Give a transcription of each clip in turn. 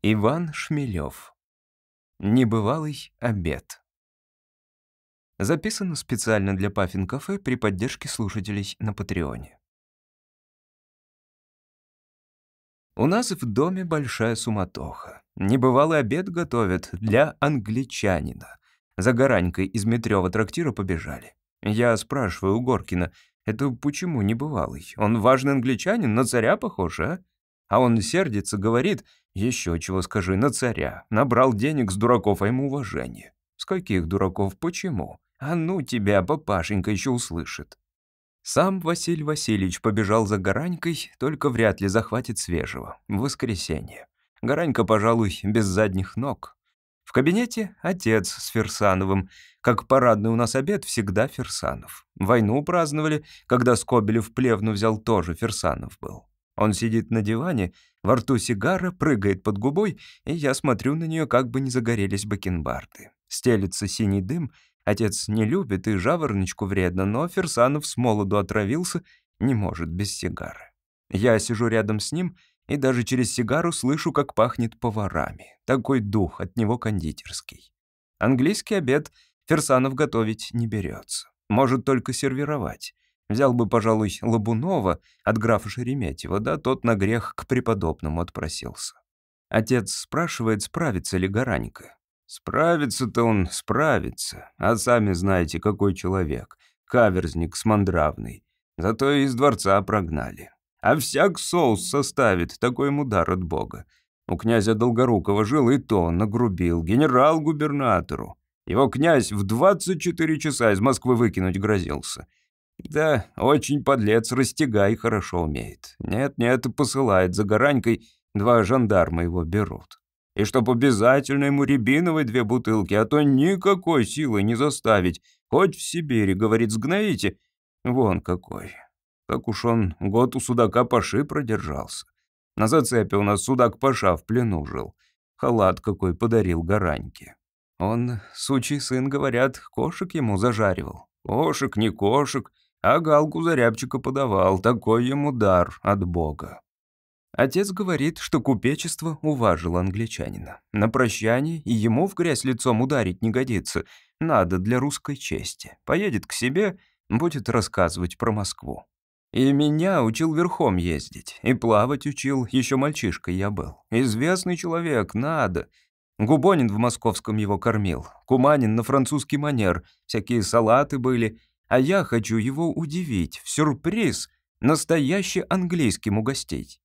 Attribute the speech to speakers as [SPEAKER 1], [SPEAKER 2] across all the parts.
[SPEAKER 1] Иван Шмелев. Небывалый обед. Записано специально для Паффин Кафе при поддержке слушателей на Патреоне. У нас в доме большая суматоха. Небывалый обед готовят для англичанина. За Гаранькой из Метрёва трактира побежали. Я спрашиваю у Горкина, это почему небывалый? Он важный англичанин, на царя похож, а? А он сердится, говорит, еще чего скажи, на царя. Набрал денег с дураков, а ему уважение. С каких дураков, почему? А ну тебя, папашенька, еще услышит. Сам Василий Васильевич побежал за Гаранькой, только вряд ли захватит свежего. В воскресенье. Гаранька, пожалуй, без задних ног. В кабинете отец с Ферсановым. Как парадный у нас обед, всегда Ферсанов. Войну праздновали, когда Скобелев плевну взял, тоже Ферсанов был. Он сидит на диване, во рту сигара, прыгает под губой, и я смотрю на нее, как бы не загорелись бакенбарды. Стелится синий дым, отец не любит и жавороночку вредно, но Ферсанов с молоду отравился, не может без сигары. Я сижу рядом с ним и даже через сигару слышу, как пахнет поварами. Такой дух от него кондитерский. Английский обед Ферсанов готовить не берется. Может только сервировать. Взял бы, пожалуй, Лобунова от графа Шереметьева, да тот на грех к преподобному отпросился. Отец спрашивает, справится ли Гаранька. Справится-то он, справится. А сами знаете, какой человек. Каверзник смандравный. Зато из дворца прогнали. А всяк соус составит, такой ему дар от бога. У князя Долгорукова жил и то нагрубил, генерал-губернатору. Его князь в 24 часа из Москвы выкинуть грозился. Да, очень подлец, растягай хорошо умеет. Нет-нет, посылает за Гаранькой, два жандарма его берут. И чтоб обязательно ему рябиновой две бутылки, а то никакой силы не заставить. Хоть в Сибири, говорит, сгноите. Вон какой. Как уж он год у судака Паши продержался. На зацепе у нас судак Паша в плену жил. Халат какой подарил Гараньке. Он, сучий сын, говорят, кошек ему зажаривал. Кошек, не кошек, а галку зарябчика подавал, такой ему дар от Бога. Отец говорит, что купечество уважило англичанина. На прощание и ему в грязь лицом ударить не годится. Надо для русской чести. Поедет к себе, будет рассказывать про Москву. И меня учил верхом ездить, и плавать учил, еще мальчишкой я был. Известный человек, надо. Губонин в московском его кормил, Куманин на французский манер, всякие салаты были, а я хочу его удивить, в сюрприз, настоящий английским угостить.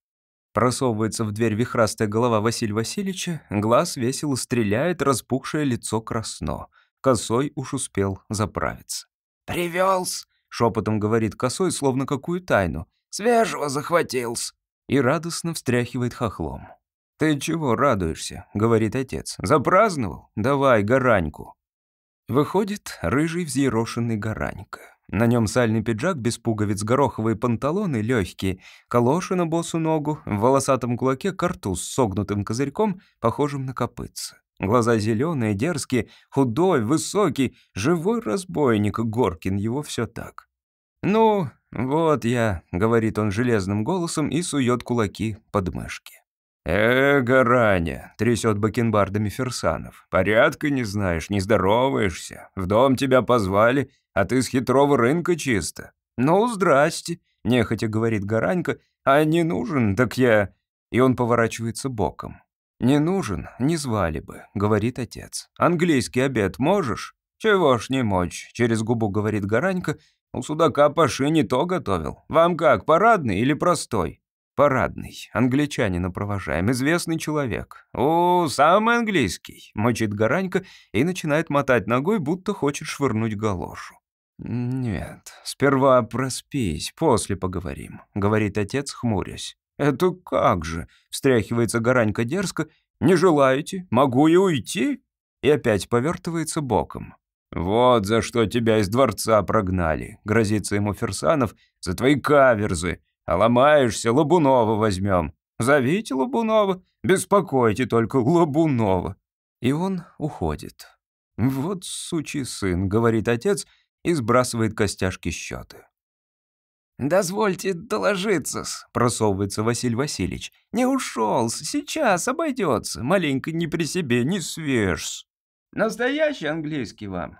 [SPEAKER 1] Просовывается в дверь вихрастая голова Василия Васильевича, глаз весело стреляет, распухшее лицо красно. Косой уж успел заправиться.
[SPEAKER 2] «Привёлся», —
[SPEAKER 1] шепотом говорит Косой, словно какую тайну.
[SPEAKER 2] «Свежего захватился».
[SPEAKER 1] И радостно встряхивает хохлом. «Ты чего радуешься?» — говорит отец. «Запраздновал? Давай гараньку». Выходит рыжий взъерошенный Гаранька. На нем сальный пиджак без пуговиц, гороховые панталоны легкие, калоши на босу ногу, в волосатом кулаке картуз с согнутым козырьком, похожим на копытце. Глаза зеленые, дерзкие, худой, высокий, живой разбойник, Горкин его все так. «Ну, вот я», — говорит он железным голосом и сует кулаки под мышки. «Э, Гараня!» — трясет бакенбардами Ферсанов. «Порядка не знаешь, не здороваешься. В дом тебя позвали, а ты с хитрого рынка чисто». «Ну, здрасте!» — нехотя говорит Гаранька. «А не нужен, так я...» И он поворачивается боком. «Не нужен, не звали бы», — говорит отец. «Английский обед можешь?» «Чего ж не мочь?» — через губу говорит Гаранька. «У судака Паши не то готовил. Вам как, парадный или простой?» Парадный, англичанина провожаем, известный человек. «О, самый английский!» — мочит Гаранька и начинает мотать ногой, будто хочет швырнуть галошу. «Нет, сперва проспись, после поговорим», — говорит отец, хмурясь. «Это как же?» — встряхивается Гаранька дерзко. «Не желаете? Могу и уйти?» И опять повертывается боком. «Вот за что тебя из дворца прогнали», — грозится ему Ферсанов, — «за твои каверзы. А ломаешься, Лобунова возьмем. Зовите Лобунова, беспокойте только Лобунова». И он уходит. «Вот сучий сын», — говорит отец и сбрасывает костяшки счеты.
[SPEAKER 2] «Дозвольте доложиться-с», —
[SPEAKER 1] просовывается Василий Васильевич.
[SPEAKER 2] «Не ушел сейчас обойдется, маленько не при себе, не свеж «Настоящий английский вам?»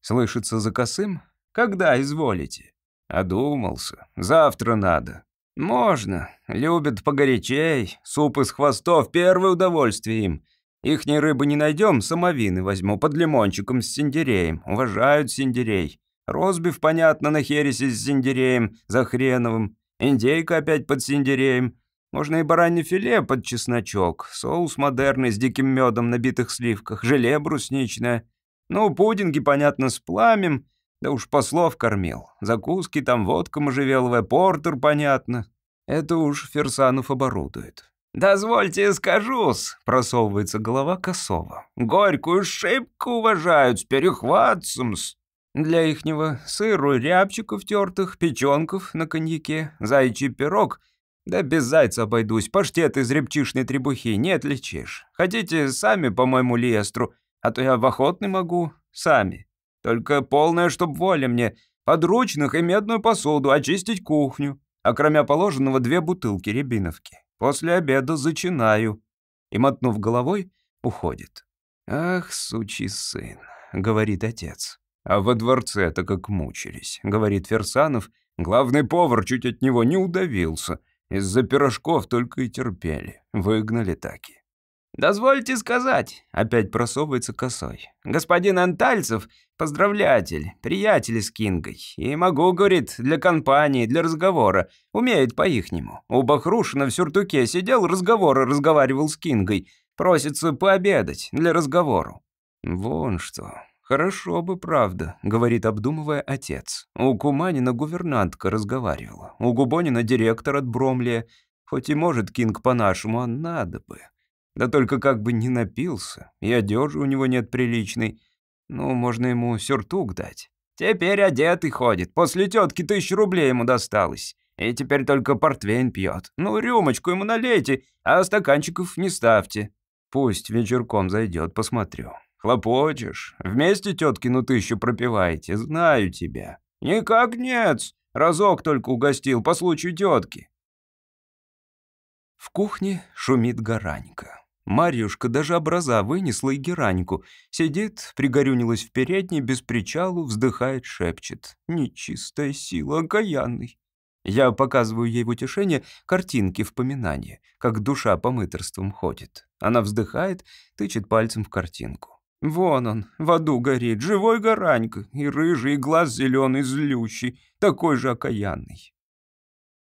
[SPEAKER 1] Слышится за косым. «Когда изволите?» «Одумался. Завтра надо». «Можно. Любят погорячей. Суп из хвостов — первое удовольствие им. Ихней рыбы не найдем, самовины возьму под лимончиком с синдереем. Уважают синдерей. Розбив, понятно, на хересе с синдереем, за хреновым. Индейка опять под синдереем. Можно и баранье филе под чесночок. Соус модерный с диким медом на битых сливках. Желе брусничное. Ну, пудинги, понятно, с пламем. Да уж послов кормил. Закуски там водка можжевеловая, портер, понятно. Это уж Ферсанов оборудует.
[SPEAKER 2] «Дозвольте скажу-с», — просовывается голова Косова. «Горькую шибку уважают с перехватцем-с».
[SPEAKER 1] Для ихнего сыру, рябчиков тертых, печенков на коньяке, зайчий пирог. Да без зайца обойдусь, паштет из репчишной требухи не отличишь. Хотите, сами по моему лиестру, а то я в охотный могу, сами. Только полная, чтоб воля мне, подручных и медную посуду, очистить кухню. А кроме положенного две бутылки рябиновки. После обеда зачинаю. И, мотнув головой, уходит. «Ах, сучий сын», — говорит отец. А во дворце-то как мучились, говорит Ферсанов. Главный повар чуть от него не удавился. Из-за пирожков только и терпели. Выгнали таки.
[SPEAKER 2] «Дозвольте сказать», — опять просовывается косой. «Господин Антальцев — поздравлятель, приятель с Кингой. И могу, говорит, для компании, для разговора. Умеет по-ихнему. У Бахрушина в сюртуке сидел, разговоры разговаривал с Кингой. Просится пообедать для разговору».
[SPEAKER 1] «Вон что. «Хорошо бы, правда», — говорит, обдумывая отец. У Куманина гувернантка разговаривала. У Губонина директор от Бромлия. Хоть и может Кинг по-нашему, а надо бы. Да только как бы не напился. И одежи у него нет приличной. Ну, можно ему сюртук дать.
[SPEAKER 2] Теперь одетый ходит. После тетки тысячу рублей ему досталось. И теперь только портвейн пьет. Ну, рюмочку ему налейте, а стаканчиков не ставьте.
[SPEAKER 1] Пусть вечерком зайдет, посмотрю. Хлопочешь? Вместе теткину тысячу пропиваете? Знаю тебя».
[SPEAKER 2] «Никак нет. Разок только угостил по случаю тетки».
[SPEAKER 1] В кухне шумит горанька. Марьюшка даже образа вынесла и гераньку. Сидит, пригорюнилась в передней, без причалу, вздыхает, шепчет. Нечистая сила, окаянный. Я показываю ей в утешение картинки в поминании, как душа по мыторствам ходит. Она вздыхает, тычет пальцем в картинку. Вон он, в аду горит, живой горанька, и рыжий, и глаз зеленый, злющий, такой же окаянный.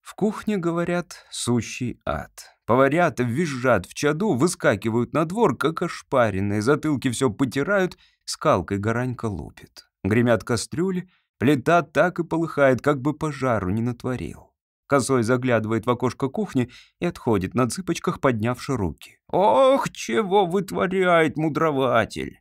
[SPEAKER 1] В кухне, говорят, сущий ад. Поварята визжат в чаду, выскакивают на двор, как ошпаренные, затылки все потирают, скалкой горанька лупит. Гремят кастрюли, плита так и полыхает, как бы пожару не натворил. Косой заглядывает в окошко кухни и отходит на цыпочках, поднявши руки. «Ох, чего вытворяет мудрователь!»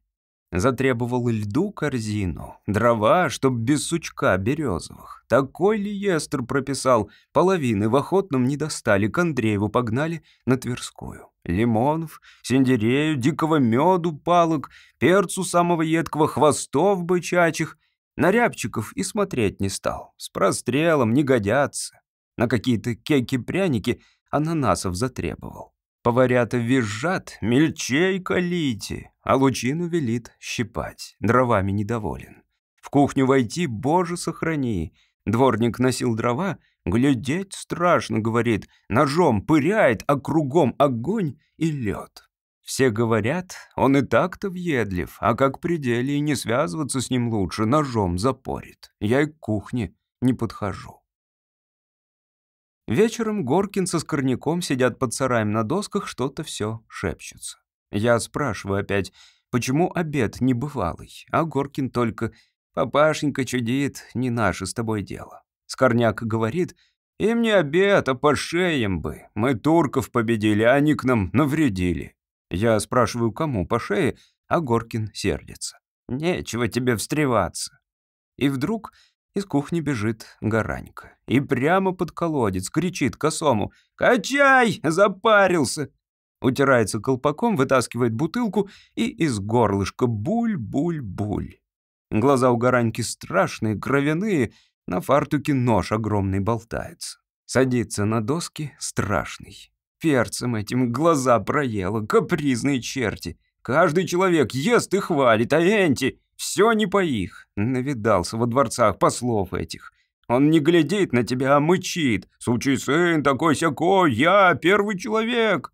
[SPEAKER 1] Затребовал льду корзину, дрова, чтоб без сучка березовых. Такой лиестр прописал, половины в охотном не достали, к Андрееву погнали на Тверскую. Лимонов, синдерею, дикого меду, палок, перцу самого едкого, хвостов бычачих. На рябчиков и смотреть не стал, с прострелом не годятся. На какие-то кеки-пряники ананасов затребовал. Поварята визжат, мельчей калите, а лучину велит щипать, дровами недоволен. В кухню войти, боже, сохрани. Дворник носил дрова, глядеть страшно, говорит, ножом пыряет, а кругом огонь и лед. Все говорят, он и так-то въедлив, а как при и не связываться с ним лучше, ножом запорит. Я и к кухне не подхожу. Вечером Горкин со Скорняком сидят под сараем на досках, что-то все шепчутся. Я спрашиваю опять, почему обед небывалый, а Горкин только «Папашенька чудит, не наше с тобой дело». Скорняк говорит «Им не обед, а по шеям бы. Мы турков победили, а они к нам навредили». Я спрашиваю, кому по шее, а Горкин сердится. «Нечего тебе встреваться». И вдруг из кухни бежит Гаранька. И прямо под колодец кричит косому «Качай! Запарился!» Утирается колпаком, вытаскивает бутылку и из горлышка буль-буль-буль. Глаза у Гараньки страшные, кровяные, На фартуке нож огромный болтается. Садится на доски страшный. Перцем этим глаза проело, капризные черти. Каждый человек ест и хвалит, а Энти все не по их. Навидался во дворцах послов этих. Он не глядит на тебя, а мычит. «Сучий сын, такой-сякой, я первый человек!»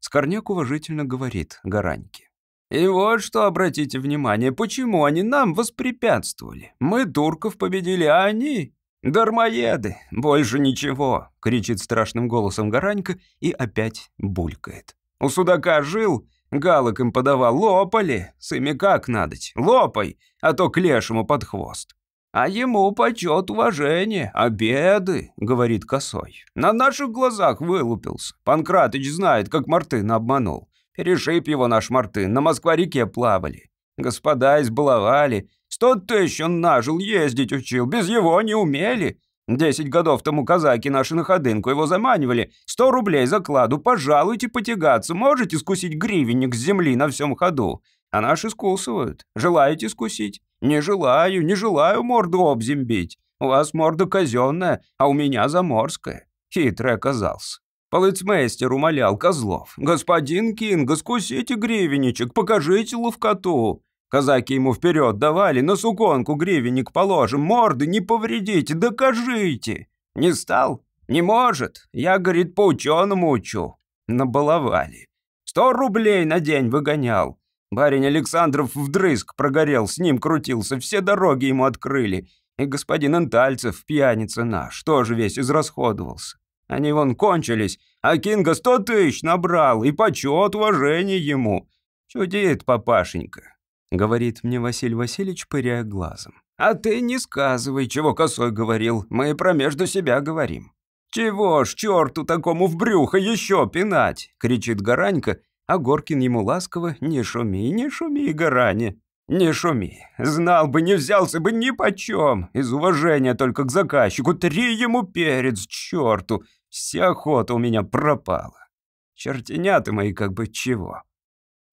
[SPEAKER 1] Скорняк уважительно говорит Гараньке. «И вот что, обратите внимание, почему они нам воспрепятствовали? Мы турков победили, а они «Дармоеды! Больше ничего!» — кричит страшным голосом Гаранька и опять булькает. «У судака жил, галок им подавал, лопали! С ими как надоть? Лопай, а то к лешему под хвост!» «А ему почет, уважение, обеды», — говорит Косой. «На наших глазах вылупился. Панкратыч знает, как Мартына обманул. Перешиб его наш Мартын, на Москва-реке плавали. Господа избаловали, Сто тысяч он нажил, ездить учил, без его не умели. Десять годов тому казаки наши на ходынку его заманивали. Сто рублей закладу, пожалуйте потягаться, можете скусить гривенник с земли на всем ходу. А наши скусывают. Желаете скусить? Не желаю, не желаю морду обзембить. У вас морда казенная, а у меня заморская. Хитрый оказался. Полицмейстер умолял Козлов. «Господин Кинга, скусите гривенничек, покажите ловкоту». Казаки ему вперед давали, на суконку гривенник положим, морды не повредите, докажите. Не стал? Не может. Я, говорит, по ученому учу. Набаловали. Сто рублей на день выгонял. Барин Александров вдрызг прогорел, с ним крутился, все дороги ему открыли. И господин Антальцев, пьяница наш, тоже весь израсходовался. Они вон кончились, а Кинга сто тысяч набрал, и почет, уважение ему. Чудит папашенька. — говорит мне Василий Васильевич, пыряя глазом. «А ты не сказывай, чего косой говорил, мы про между себя говорим». «Чего ж черту такому в брюхо еще пинать?» — кричит Гаранька, а Горкин ему ласково «Не шуми, не шуми, Гаране, не шуми. Знал бы, не взялся бы ни почем. Из уважения только к заказчику. Три ему перец, черту. Вся охота у меня пропала. Чертенята мои как бы чего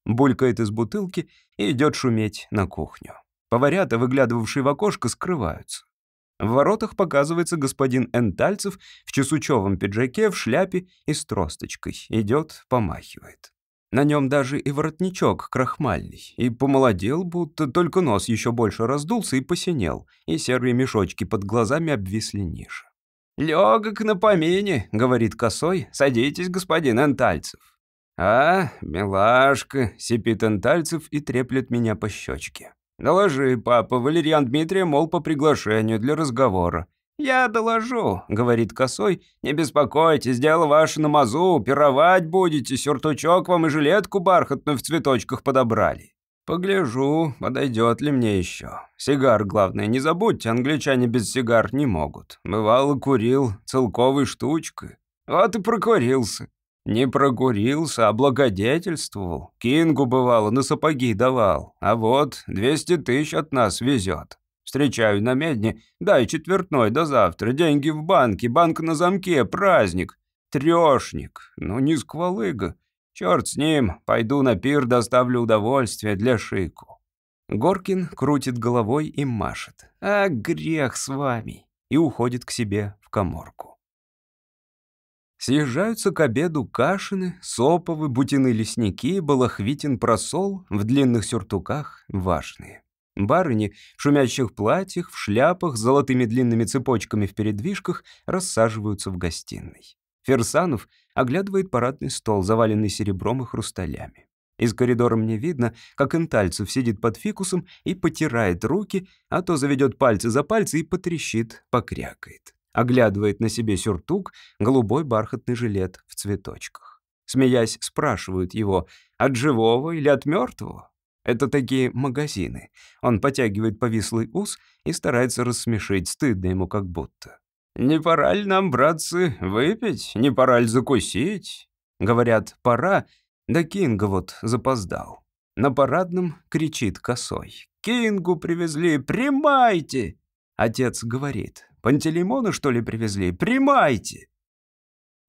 [SPEAKER 1] булькает из бутылки и идет шуметь на кухню. Поварята, выглядывавшие в окошко, скрываются. В воротах показывается господин Энтальцев в чесучевом пиджаке, в шляпе и с тросточкой. Идет, помахивает. На нем даже и воротничок крахмальный. И помолодел, будто только нос еще больше раздулся и посинел, и серые мешочки под глазами обвисли ниже. «Легок на помине», — говорит косой. «Садитесь, господин Энтальцев». «А, милашка», — сипит Антальцев и треплет меня по щечке. «Доложи, папа, Валерьян Дмитрия, мол, по приглашению для разговора». «Я доложу», — говорит косой. «Не беспокойтесь, дело ваше на мазу, пировать будете, сюртучок вам и жилетку бархатную в цветочках подобрали». «Погляжу, подойдет ли мне еще. Сигар, главное, не забудьте, англичане без сигар не могут. Бывало, курил целковой штучкой. Вот и прокурился. Не прогурился, а благодетельствовал. Кингу, бывало, на сапоги давал. А вот 200 тысяч от нас везет. Встречаю на медне, дай четвертной до завтра, деньги в банке, банк на замке, праздник. Трешник, ну не сквалыга. Черт с ним, пойду на пир, доставлю удовольствие для Шику. Горкин крутит головой и машет. А грех с вами. И уходит к себе в коморку. Съезжаются к обеду Кашины, Соповы, Бутины лесники, Балахвитин просол в длинных сюртуках важные. Барыни в шумящих платьях, в шляпах с золотыми длинными цепочками в передвижках рассаживаются в гостиной. Ферсанов оглядывает парадный стол, заваленный серебром и хрусталями. Из коридора мне видно, как Интальцев сидит под фикусом и потирает руки, а то заведет пальцы за пальцы и потрещит, покрякает оглядывает на себе сюртук, голубой бархатный жилет в цветочках. Смеясь, спрашивают его, от живого или от мертвого? Это такие магазины. Он потягивает повислый ус и старается рассмешить, стыдно ему как будто. «Не пора ли нам, братцы, выпить? Не пора ли закусить?» Говорят, пора, да Кинга вот запоздал. На парадном кричит косой. «Кингу привезли, примайте!» Отец говорит, Пантелеймона, что ли, привезли? Примайте!»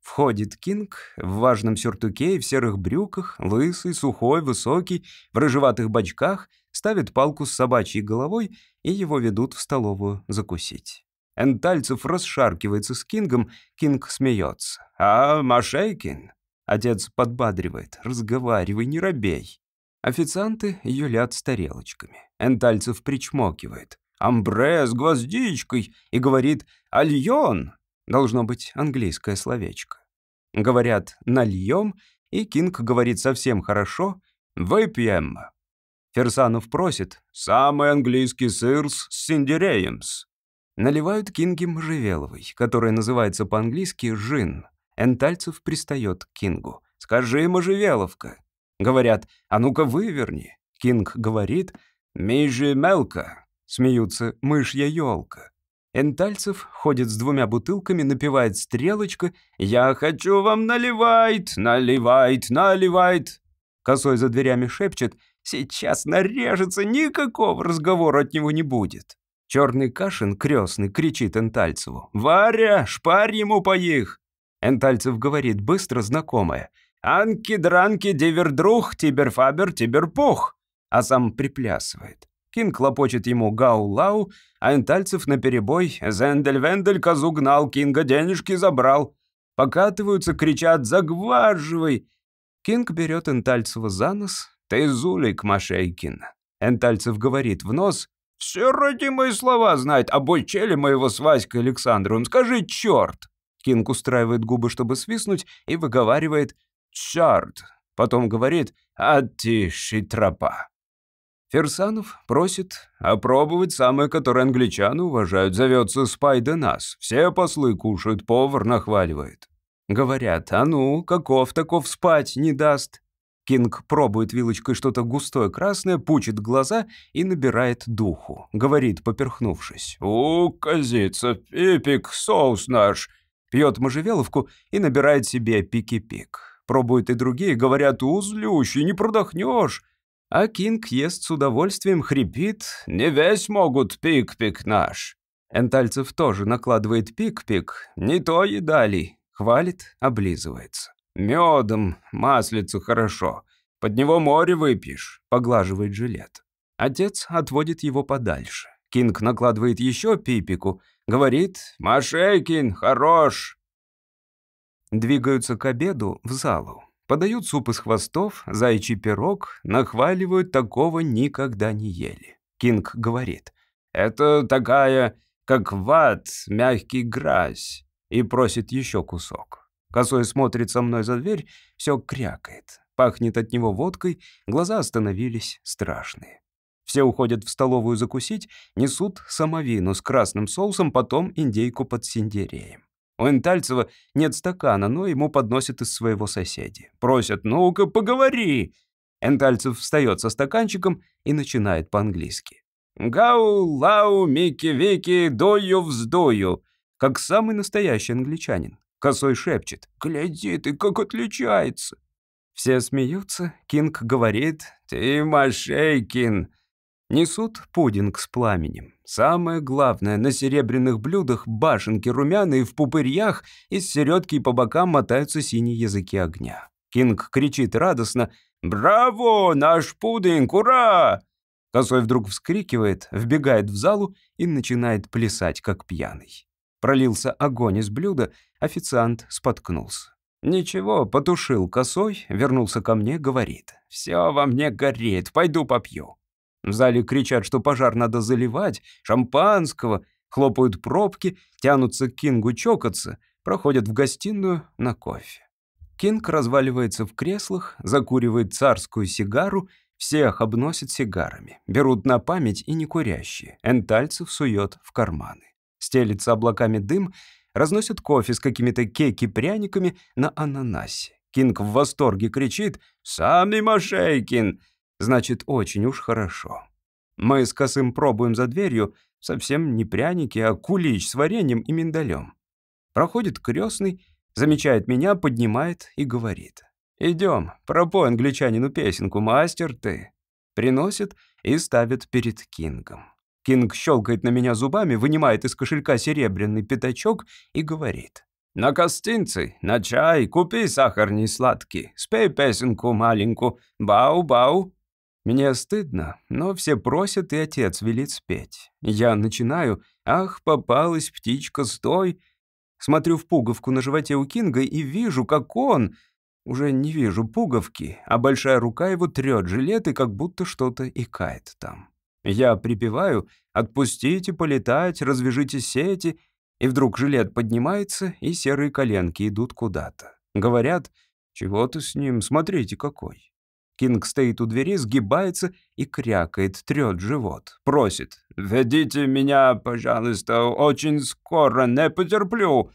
[SPEAKER 1] Входит Кинг в важном сюртуке и в серых брюках, лысый, сухой, высокий, в рыжеватых бочках, ставит палку с собачьей головой, и его ведут в столовую закусить. Энтальцев расшаркивается с Кингом, Кинг смеется. «А, Машейкин?» Отец подбадривает. «Разговаривай, не робей». Официанты юлят с тарелочками. Энтальцев причмокивает. «Амбре с гвоздичкой» и говорит «Альон». Должно быть английское словечко. Говорят «нальем», и Кинг говорит совсем хорошо «выпьем». Ферсанов просит «самый английский сыр с синдереемс». Наливают Кинги можжевеловой, которая называется по-английски «жин». Энтальцев пристает к Кингу. «Скажи, можжевеловка». Говорят «а ну-ка выверни». Кинг говорит «мижи мелка». Смеются «мышья елка». Энтальцев ходит с двумя бутылками, напевает стрелочка «Я хочу вам наливает, наливает, наливает». Косой за дверями шепчет «Сейчас нарежется, никакого разговора от него не будет». Черный Кашин, крестный, кричит Энтальцеву «Варя, шпарь ему по их!» Энтальцев говорит быстро знакомое «Анки-дранки, дивердрух, тиберфабер, тиберпух», а сам приплясывает. Кинг хлопочет ему гау-лау, а Энтальцев наперебой «Зендель-вендель козу гнал, Кинга денежки забрал». Покатываются, кричат «Загваживай!» Кинг берет Энтальцева за нос «Ты зулик, Машейкин». Энтальцев говорит в нос «Все родимые слова знает, а бой моего с Васькой Александровым, скажи черт!» Кинг устраивает губы, чтобы свистнуть, и выговаривает «Черт!» Потом говорит «А ты шитропа!» Ферсанов просит опробовать самое, которое англичаны уважают. Зовется «Спайда нас». Все послы кушают, повар нахваливает. Говорят, а ну, каков таков спать не даст. Кинг пробует вилочкой что-то густое красное, пучит глаза и набирает духу. Говорит, поперхнувшись. «У, козица, пипик, соус наш!» Пьет можжевеловку и набирает себе пики-пик. Пробуют и другие, говорят, «Узлющий, не продохнешь!» А Кинг ест с удовольствием, хрипит. «Не весь могут, пик-пик наш!» Энтальцев тоже накладывает пик-пик. «Не то едали!» Хвалит, облизывается. «Медом, маслицу хорошо. Под него море выпьешь», — поглаживает жилет. Отец отводит его подальше. Кинг накладывает еще пипику, говорит «Машейкин, хорош!» Двигаются к обеду в залу. Подают суп из хвостов, зайчий пирог, нахваливают, такого никогда не ели. Кинг говорит «Это такая, как ват, мягкий грязь», и просит еще кусок. Косой смотрит со мной за дверь, все крякает. Пахнет от него водкой, глаза остановились страшные. Все уходят в столовую закусить, несут самовину с красным соусом, потом индейку под синдереем. У Энтальцева нет стакана, но ему подносят из своего соседи. Просят «Ну-ка, поговори!» Энтальцев встает со стаканчиком и начинает по-английски. «Гау, лау, мики-вики, дою-вздою», как самый настоящий англичанин. Косой шепчет. «Гляди ты, как отличается!» Все смеются, Кинг говорит «Ты Машейкин!» Несут пудинг с пламенем. Самое главное, на серебряных блюдах башенки румяные в пупырьях, из середки по бокам мотаются синие языки огня. Кинг кричит радостно «Браво! Наш пудинг! Ура!» Косой вдруг вскрикивает, вбегает в залу и начинает плясать, как пьяный. Пролился огонь из блюда, официант споткнулся. «Ничего, потушил косой, вернулся ко мне, говорит. «Все во мне горит, пойду попью». В зале кричат, что пожар надо заливать, шампанского, хлопают пробки, тянутся к Кингу чокаться, проходят в гостиную на кофе. Кинг разваливается в креслах, закуривает царскую сигару, всех обносит сигарами, берут на память и некурящие, энтальцев сует в карманы стелится облаками дым, разносят кофе с какими-то кеки-пряниками на ананасе. Кинг в восторге кричит «Сами Машейкин!» Значит, очень уж хорошо. Мы с Косым пробуем за дверью совсем не пряники, а кулич с вареньем и миндалем. Проходит крестный, замечает меня, поднимает и говорит. «Идем, пропой англичанину песенку, мастер ты». Приносит и ставит перед Кингом. Кинг щелкает на меня зубами, вынимает из кошелька серебряный пятачок и говорит. «На костинцы, на чай, купи сахар не сладкий, спей песенку маленькую, бау-бау». Мне стыдно, но все просят, и отец велит спеть. Я начинаю «Ах, попалась птичка, стой!» Смотрю в пуговку на животе у Кинга и вижу, как он... Уже не вижу пуговки, а большая рука его трет жилет и как будто что-то икает там. Я припеваю «Отпустите полетать, развяжите сети», и вдруг жилет поднимается, и серые коленки идут куда-то. Говорят «Чего-то с ним, смотрите какой». Кинг стоит у двери, сгибается и крякает, трет живот. Просит «Ведите меня, пожалуйста, очень скоро, не потерплю».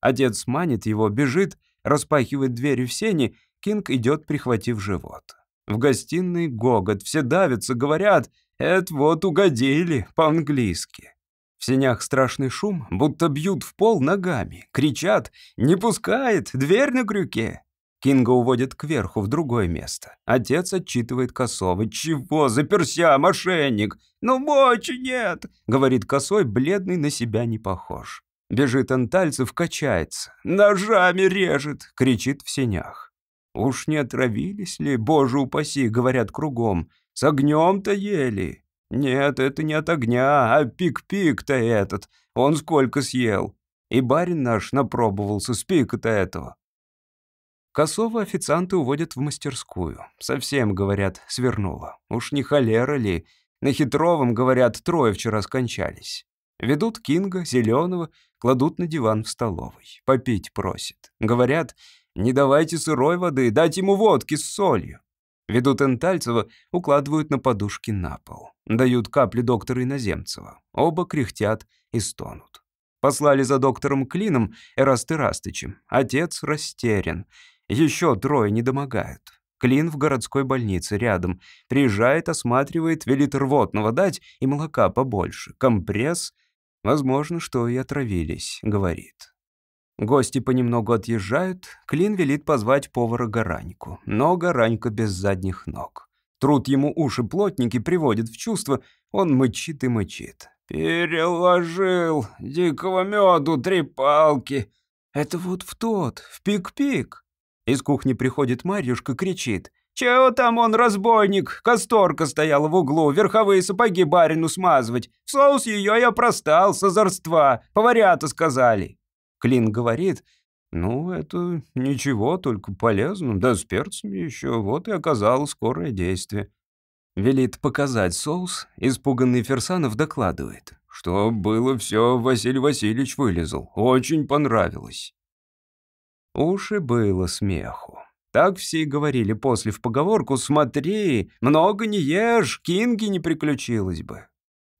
[SPEAKER 1] Отец манит его, бежит, распахивает двери в сени, Кинг идет, прихватив живот. В гостиной гогот, все давятся, говорят «Это вот угодили по-английски». В сенях страшный шум, будто бьют в пол ногами, кричат «Не пускает! Дверь на крюке!» Кинга уводят кверху, в другое место. Отец отчитывает Косова. «Чего? Заперся, мошенник!» «Ну, мочи нет!» — говорит Косой, бледный, на себя не похож. Бежит Антальцев, качается. «Ножами режет!» — кричит в сенях. «Уж не отравились ли, боже упаси!» — говорят кругом. «С огнем-то ели!» «Нет, это не от огня, а пик-пик-то этот. Он сколько съел!» И барин наш напробовался с пика-то этого. Косого официанты уводят в мастерскую. Совсем, говорят, свернула. Уж не холера ли? На Хитровом, говорят, трое вчера скончались. Ведут Кинга, Зеленого, кладут на диван в столовой. Попить просит. Говорят, не давайте сырой воды, дайте ему водки с солью. Ведут Энтальцева, укладывают на подушки на пол. Дают капли доктора Иноземцева. Оба кряхтят и стонут. Послали за доктором Клином Эрастырастычем. Отец растерян. Еще трое не домогают. Клин в городской больнице рядом. Приезжает, осматривает, велит рвотного дать и молока побольше. Компресс. Возможно, что и отравились, говорит. Гости понемногу отъезжают. Клин велит позвать повара Гараньку. Но Гаранька без задних ног. Труд ему уши плотники, приводит в чувство. Он мычит и мычит. «Переложил дикого меду три палки». «Это вот в тот, в пик-пик». Из кухни приходит Марьюшка, кричит. «Чего там он, разбойник? Касторка стояла в углу, верховые сапоги барину смазывать. В соус ее я простал с озорства, поварята сказали». Клин говорит, «Ну, это ничего, только полезно, да с перцами еще, вот и оказало скорое действие». Велит показать соус, испуганный Ферсанов докладывает, что было все, Василий Васильевич вылезал, очень понравилось. Уши было смеху. Так все и говорили после в поговорку «Смотри, много не ешь, кинги не приключилось бы».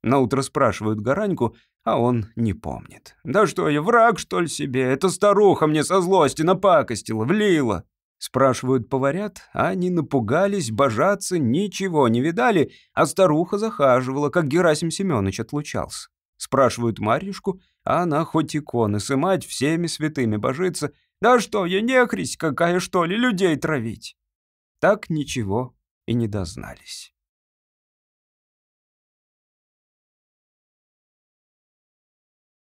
[SPEAKER 1] Наутро спрашивают Гараньку, а он не помнит. «Да что я, враг, что ли, себе? Эта старуха мне со злости напакостила, влила». Спрашивают поварят, а они напугались, божаться, ничего не видали, а старуха захаживала, как Герасим Семенович отлучался. Спрашивают Марьюшку, а она хоть иконы сымать, всеми святыми божится, да что, я нехристь какая, что ли, людей травить? Так ничего и не дознались.